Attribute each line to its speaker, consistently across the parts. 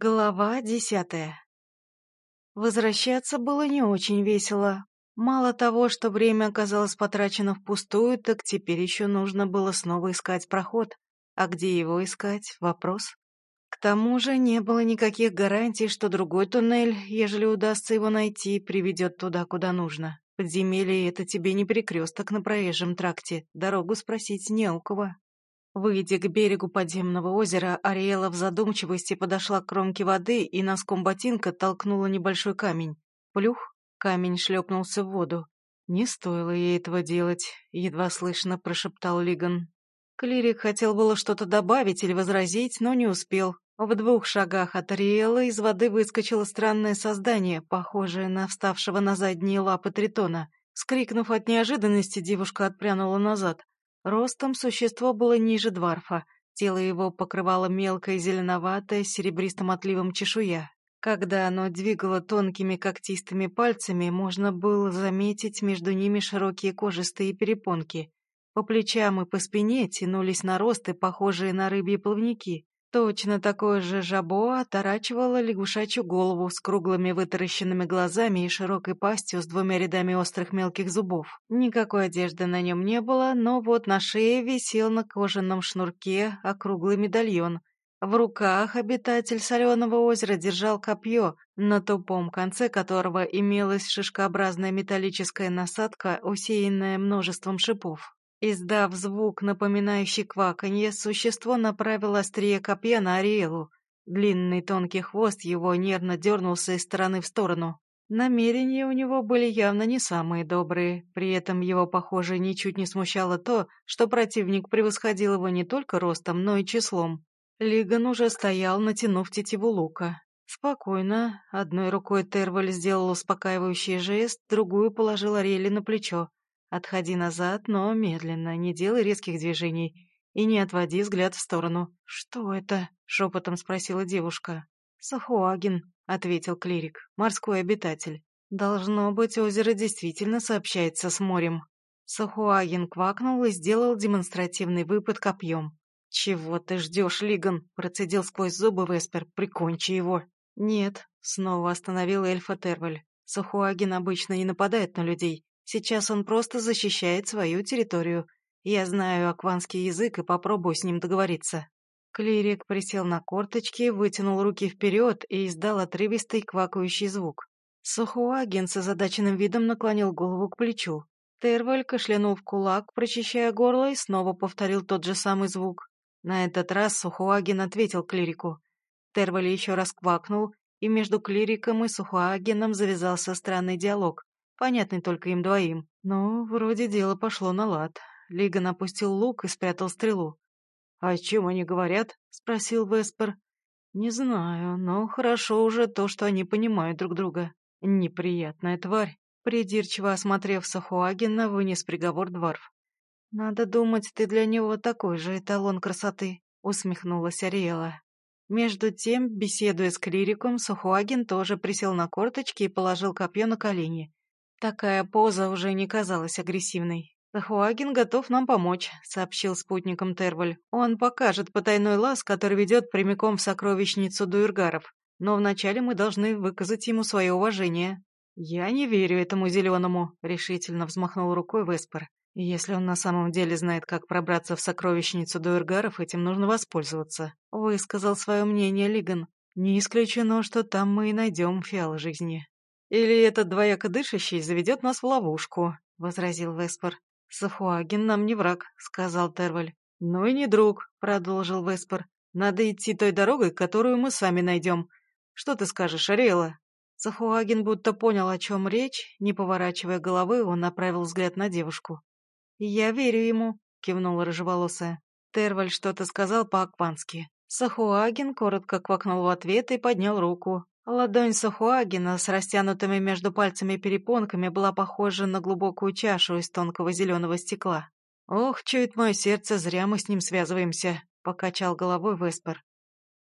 Speaker 1: Глава десятая Возвращаться было не очень весело. Мало того, что время оказалось потрачено впустую, так теперь еще нужно было снова искать проход. А где его искать — вопрос. К тому же не было никаких гарантий, что другой туннель, ежели удастся его найти, приведет туда, куда нужно. Подземелье — это тебе не перекресток на проезжем тракте, дорогу спросить не у кого. Выйдя к берегу подземного озера, Ариэла в задумчивости подошла к кромке воды и носком ботинка толкнула небольшой камень. Плюх, камень шлепнулся в воду. «Не стоило ей этого делать», — едва слышно прошептал Лиган. Клирик хотел было что-то добавить или возразить, но не успел. В двух шагах от Ариэла из воды выскочило странное создание, похожее на вставшего на задние лапы тритона. Скрикнув от неожиданности, девушка отпрянула назад. Ростом существо было ниже дварфа, тело его покрывало мелкая зеленоватая с серебристым отливом чешуя. Когда оно двигало тонкими когтистыми пальцами, можно было заметить между ними широкие кожистые перепонки. По плечам и по спине тянулись наросты, похожие на рыбьи плавники. Точно такое же жабо оторачивало лягушачью голову с круглыми вытаращенными глазами и широкой пастью с двумя рядами острых мелких зубов. Никакой одежды на нем не было, но вот на шее висел на кожаном шнурке округлый медальон. В руках обитатель соленого озера держал копье, на тупом конце которого имелась шишкообразная металлическая насадка, усеянная множеством шипов. Издав звук, напоминающий кваканье, существо направило острие копья на Ариэлу. Длинный тонкий хвост его нервно дернулся из стороны в сторону. Намерения у него были явно не самые добрые, при этом его, похоже, ничуть не смущало то, что противник превосходил его не только ростом, но и числом. Лиган уже стоял, натянув тетиву лука. Спокойно, одной рукой Терваль сделал успокаивающий жест, другую положил Ариэле на плечо. Отходи назад, но медленно, не делай резких движений и не отводи взгляд в сторону. «Что это?» — шепотом спросила девушка. «Сахуагин», — ответил клирик, — «морской обитатель. Должно быть, озеро действительно сообщается с морем». Сахуагин квакнул и сделал демонстративный выпад копьем. «Чего ты ждешь, Лиган?» — процедил сквозь зубы Веспер. «Прикончи его». «Нет», — снова остановил эльфа Терваль. «Сахуагин обычно не нападает на людей. Сейчас он просто защищает свою территорию. Я знаю акванский язык и попробую с ним договориться». Клирик присел на корточки, вытянул руки вперед и издал отрывистый квакающий звук. Сухуаген с озадаченным видом наклонил голову к плечу. Терваль кашлянул в кулак, прочищая горло, и снова повторил тот же самый звук. На этот раз Сухуаген ответил клирику. Терваль еще раз квакнул, и между клириком и Сухуагеном завязался странный диалог понятный только им двоим. Но вроде дело пошло на лад. Лиган опустил лук и спрятал стрелу. «О чем они говорят?» — спросил Веспер. «Не знаю, но хорошо уже то, что они понимают друг друга. Неприятная тварь». Придирчиво осмотрев Сахуагина, вынес приговор Дварф. «Надо думать, ты для него такой же эталон красоты», — усмехнулась Ариэла. Между тем, беседуя с клириком, Сахуагин тоже присел на корточки и положил копье на колени. Такая поза уже не казалась агрессивной. «Хуагин готов нам помочь», — сообщил спутникам Терваль. «Он покажет потайной лаз, который ведет прямиком в сокровищницу Дуэргаров. Но вначале мы должны выказать ему свое уважение». «Я не верю этому зеленому», — решительно взмахнул рукой Веспер. «Если он на самом деле знает, как пробраться в сокровищницу Дуэргаров, этим нужно воспользоваться», — высказал свое мнение Лиган. «Не исключено, что там мы и найдем фиал жизни». «Или этот двояко дышащий заведет нас в ловушку», — возразил Веспер. «Сафуагин нам не враг», — сказал Терваль. «Ну и не друг», — продолжил Веспер. «Надо идти той дорогой, которую мы сами найдем. Что ты скажешь, Ариэла?» Сафуагин будто понял, о чем речь. Не поворачивая головы, он направил взгляд на девушку. «Я верю ему», — кивнула рыжеволосая. Терваль что-то сказал по-аквански. Сахуагин коротко квакнул в ответ и поднял руку. Ладонь Сахуагина с растянутыми между пальцами перепонками была похожа на глубокую чашу из тонкого зеленого стекла. «Ох, чует мое сердце, зря мы с ним связываемся», — покачал головой Веспер.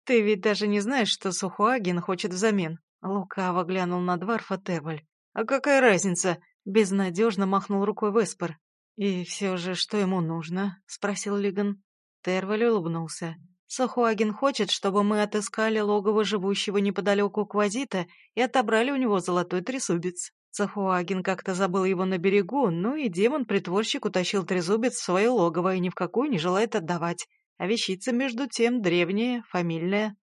Speaker 1: «Ты ведь даже не знаешь, что Сухуагин хочет взамен». Лукаво глянул на Дварфа Терваль. «А какая разница?» — безнадежно махнул рукой Веспер. «И все же, что ему нужно?» — спросил Лиган. Терваль улыбнулся. Сахуагин хочет, чтобы мы отыскали логово живущего неподалеку Квазита и отобрали у него золотой трезубец. Сахуагин как-то забыл его на берегу, ну и демон-притворщик утащил трезубец в свое логово и ни в какую не желает отдавать. А вещица, между тем, древняя, фамильная.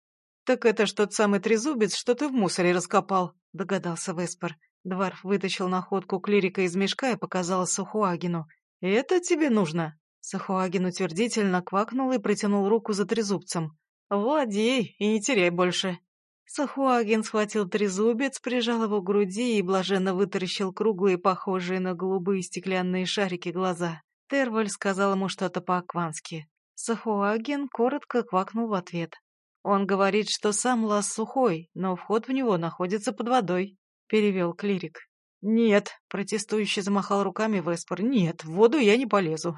Speaker 1: «Так это ж тот самый трезубец, что ты в мусоре раскопал», — догадался Веспер. Дварф вытащил находку клирика из мешка и показал Сахуагину. «Это тебе нужно?» Сахуагин утвердительно квакнул и протянул руку за трезубцем. «Владей и не теряй больше». Сахуагин схватил трезубец, прижал его к груди и блаженно вытаращил круглые, похожие на голубые стеклянные шарики глаза. Терваль сказал ему что-то по-аквански. Сахуагин коротко квакнул в ответ. Он говорит, что сам лаз сухой, но вход в него находится под водой, перевел клирик. Нет, протестующий замахал руками Веспор. Нет, в воду я не полезу.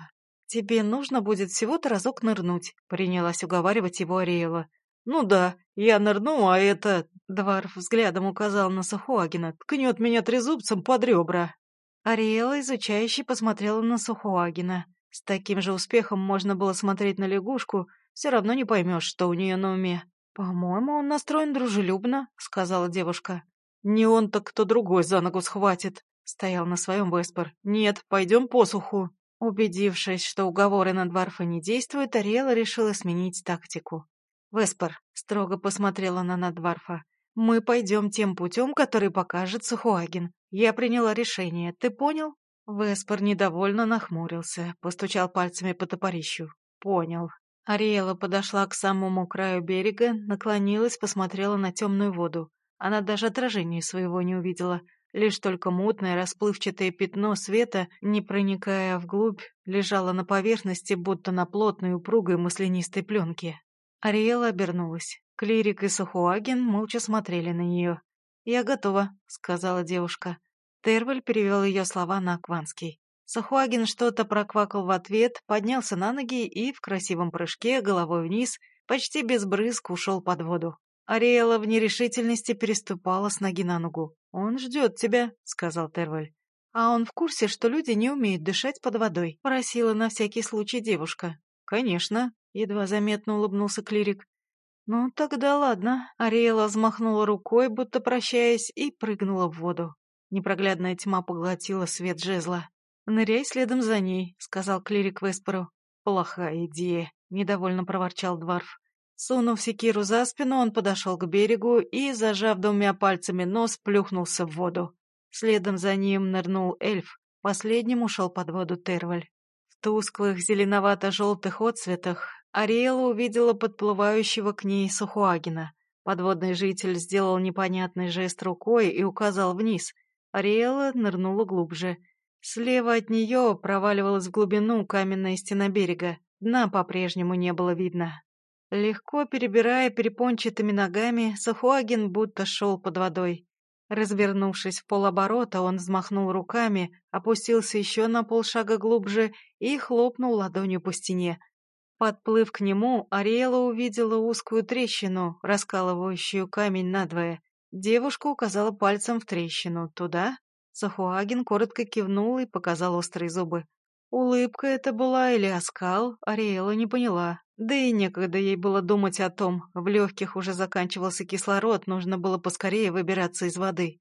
Speaker 1: Тебе нужно будет всего-то разок нырнуть, принялась уговаривать его Ариэла. «Ну да, я нырну, а это...» — Дварф взглядом указал на Сухуагина. «Ткнет меня трезубцем под ребра». Ариэла изучающе посмотрела на Сухуагина. С таким же успехом можно было смотреть на лягушку, все равно не поймешь, что у нее на уме. «По-моему, он настроен дружелюбно», — сказала девушка. «Не он, так кто другой за ногу схватит», — стоял на своем Веспер. «Нет, пойдем по суху». Убедившись, что уговоры на Дварфа не действуют, Ариэла решила сменить тактику. «Веспер», — строго посмотрела на Дварфа, — «мы пойдем тем путем, который покажет Сухуагин. Я приняла решение, ты понял?» Веспер недовольно нахмурился, постучал пальцами по топорищу. «Понял». Ариэла подошла к самому краю берега, наклонилась, посмотрела на темную воду. Она даже отражения своего не увидела, лишь только мутное расплывчатое пятно света, не проникая вглубь, лежало на поверхности, будто на плотной упругой маслянистой пленке. Ариэла обернулась. Клирик и Сахуаген молча смотрели на нее. «Я готова», — сказала девушка. Терваль перевел ее слова на акванский. Сахуаген что-то проквакал в ответ, поднялся на ноги и в красивом прыжке головой вниз почти без брызг ушел под воду. Ариэла в нерешительности переступала с ноги на ногу. «Он ждет тебя», — сказал Терваль. «А он в курсе, что люди не умеют дышать под водой», — просила на всякий случай девушка. «Конечно», Едва заметно улыбнулся клирик. «Ну, тогда ладно». Ариэла взмахнула рукой, будто прощаясь, и прыгнула в воду. Непроглядная тьма поглотила свет жезла. «Ныряй следом за ней», — сказал клирик Веспору. «Плохая идея», — недовольно проворчал Дварф. Сунув секиру за спину, он подошел к берегу и, зажав двумя пальцами нос, плюхнулся в воду. Следом за ним нырнул эльф. Последним ушел под воду Терваль. В тусклых зеленовато-желтых отцветах Ариэла увидела подплывающего к ней Сухуагина. Подводный житель сделал непонятный жест рукой и указал вниз. Ариэла нырнула глубже. Слева от нее проваливалась в глубину каменная стена берега. Дна по-прежнему не было видно. Легко перебирая перепончатыми ногами, Сахуагин будто шел под водой. Развернувшись в полоборота, он взмахнул руками, опустился еще на полшага глубже и хлопнул ладонью по стене. Подплыв к нему, Ариэла увидела узкую трещину, раскалывающую камень надвое. Девушка указала пальцем в трещину. Туда? Сахуагин коротко кивнул и показал острые зубы. Улыбка это была или оскал, Ариэла не поняла. Да и некогда ей было думать о том. В легких уже заканчивался кислород, нужно было поскорее выбираться из воды.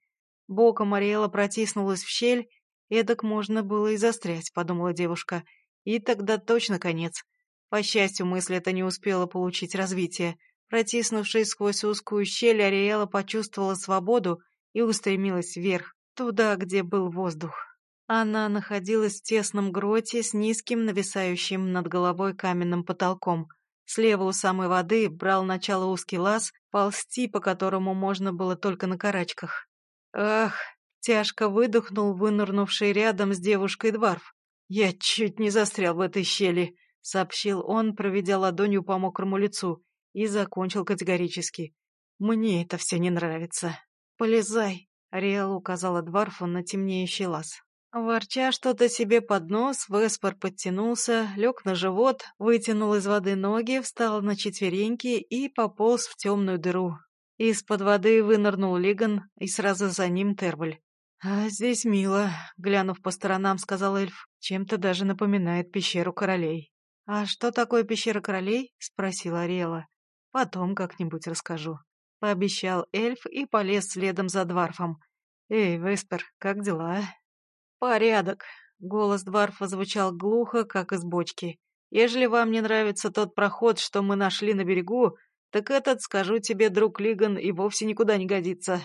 Speaker 1: Боком Ариэла протиснулась в щель, эдак можно было и застрять, подумала девушка. И тогда точно конец. По счастью, мысль эта не успела получить развитие. Протиснувшись сквозь узкую щель, Ариэла почувствовала свободу и устремилась вверх, туда, где был воздух. Она находилась в тесном гроте с низким, нависающим над головой каменным потолком. Слева у самой воды брал начало узкий лаз, ползти по которому можно было только на карачках. Ах, тяжко выдохнул вынырнувший рядом с девушкой Дварф. Я чуть не застрял в этой щели. — сообщил он, проведя ладонью по мокрому лицу, и закончил категорически. «Мне это все не нравится. Полезай!» — Ариэл указала Дварфу на темнеющий лаз. Ворча что-то себе под нос, Веспор подтянулся, лег на живот, вытянул из воды ноги, встал на четвереньки и пополз в темную дыру. Из-под воды вынырнул Лиган, и сразу за ним Тербль. «А здесь мило», — глянув по сторонам, сказал эльф. «Чем-то даже напоминает пещеру королей». «А что такое пещера королей?» — спросила Ариэла. «Потом как-нибудь расскажу», — пообещал эльф и полез следом за Дварфом. «Эй, Веспер, как дела?» «Порядок», — голос Дварфа звучал глухо, как из бочки. «Ежели вам не нравится тот проход, что мы нашли на берегу, так этот, скажу тебе, друг Лиган, и вовсе никуда не годится».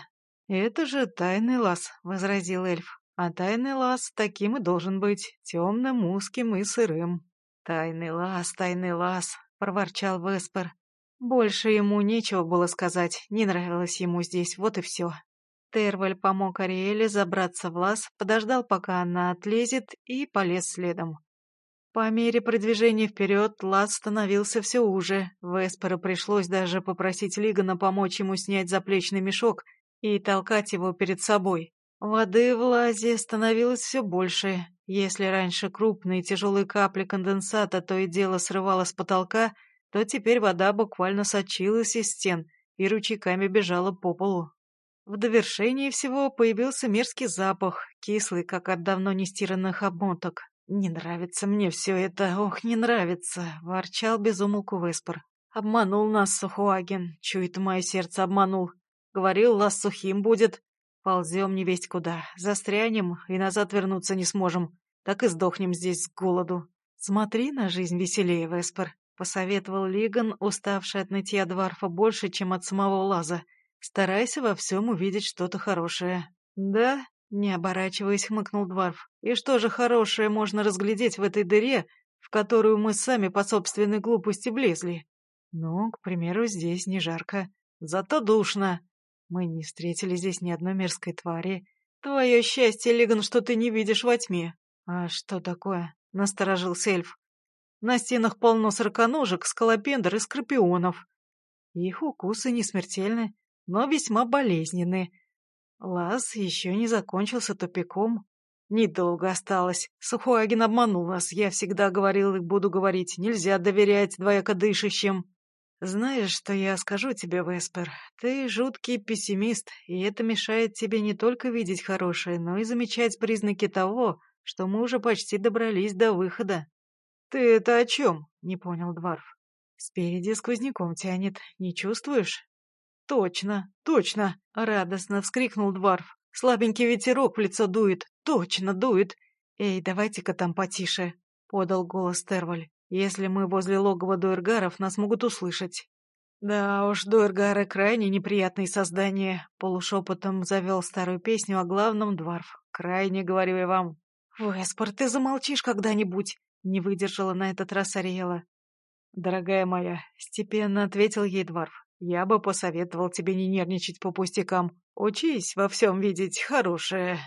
Speaker 1: «Это же тайный лаз», — возразил эльф. «А тайный лаз таким и должен быть, темным, узким и сырым». «Тайный лаз, тайный лаз», — проворчал Веспер. Больше ему нечего было сказать, не нравилось ему здесь, вот и все. Терваль помог Ариэле забраться в лаз, подождал, пока она отлезет, и полез следом. По мере продвижения вперед лаз становился все уже. Веспору пришлось даже попросить Лигана помочь ему снять заплечный мешок и толкать его перед собой. Воды в лазе становилось все больше. Если раньше крупные тяжелые капли конденсата то и дело срывало с потолка, то теперь вода буквально сочилась из стен и ручейками бежала по полу. В довершении всего появился мерзкий запах, кислый, как от давно нестиранных обмоток. «Не нравится мне все это, ох, не нравится!» — ворчал безумолку Веспор. «Обманул нас Сухуаген, чует мое сердце обманул. Говорил, лаз сухим будет. Ползем не весть куда, застрянем и назад вернуться не сможем. Так и сдохнем здесь с голоду. Смотри на жизнь веселее, Веспор», — посоветовал Лиган, уставший от нытья Дварфа больше, чем от самого лаза. «Старайся во всем увидеть что-то хорошее». «Да?» Не оборачиваясь, хмыкнул Дварф. «И что же хорошее можно разглядеть в этой дыре, в которую мы сами по собственной глупости влезли?» «Ну, к примеру, здесь не жарко. Зато душно. Мы не встретили здесь ни одной мерзкой твари. Твое счастье, Лиган, что ты не видишь во тьме». «А что такое?» — насторожился эльф. «На стенах полно сороконожек, скалопендр и скорпионов. Их укусы не смертельны, но весьма болезненны. Лаз еще не закончился тупиком. Недолго осталось. Сухуагин обманул нас. Я всегда говорил и буду говорить. Нельзя доверять двояко дышащим. Знаешь, что я скажу тебе, Веспер? Ты жуткий пессимист, и это мешает тебе не только видеть хорошее, но и замечать признаки того, что мы уже почти добрались до выхода. Ты это о чем? Не понял Дварф. Спереди сквозняком тянет. Не чувствуешь? «Точно, точно!» — радостно вскрикнул Дварф. «Слабенький ветерок в лицо дует, точно дует! Эй, давайте-ка там потише!» — подал голос Терваль. «Если мы возле логова дуэргаров, нас могут услышать». «Да уж, дуэргары крайне неприятные создания», — полушепотом завел старую песню о главном Дварф. «Крайне, говорю я вам». «Веспор, ты замолчишь когда-нибудь?» — не выдержала на этот раз Ариэла. «Дорогая моя», — степенно ответил ей Дварф, я бы посоветовал тебе не нервничать по пустякам. Учись во всем видеть хорошее.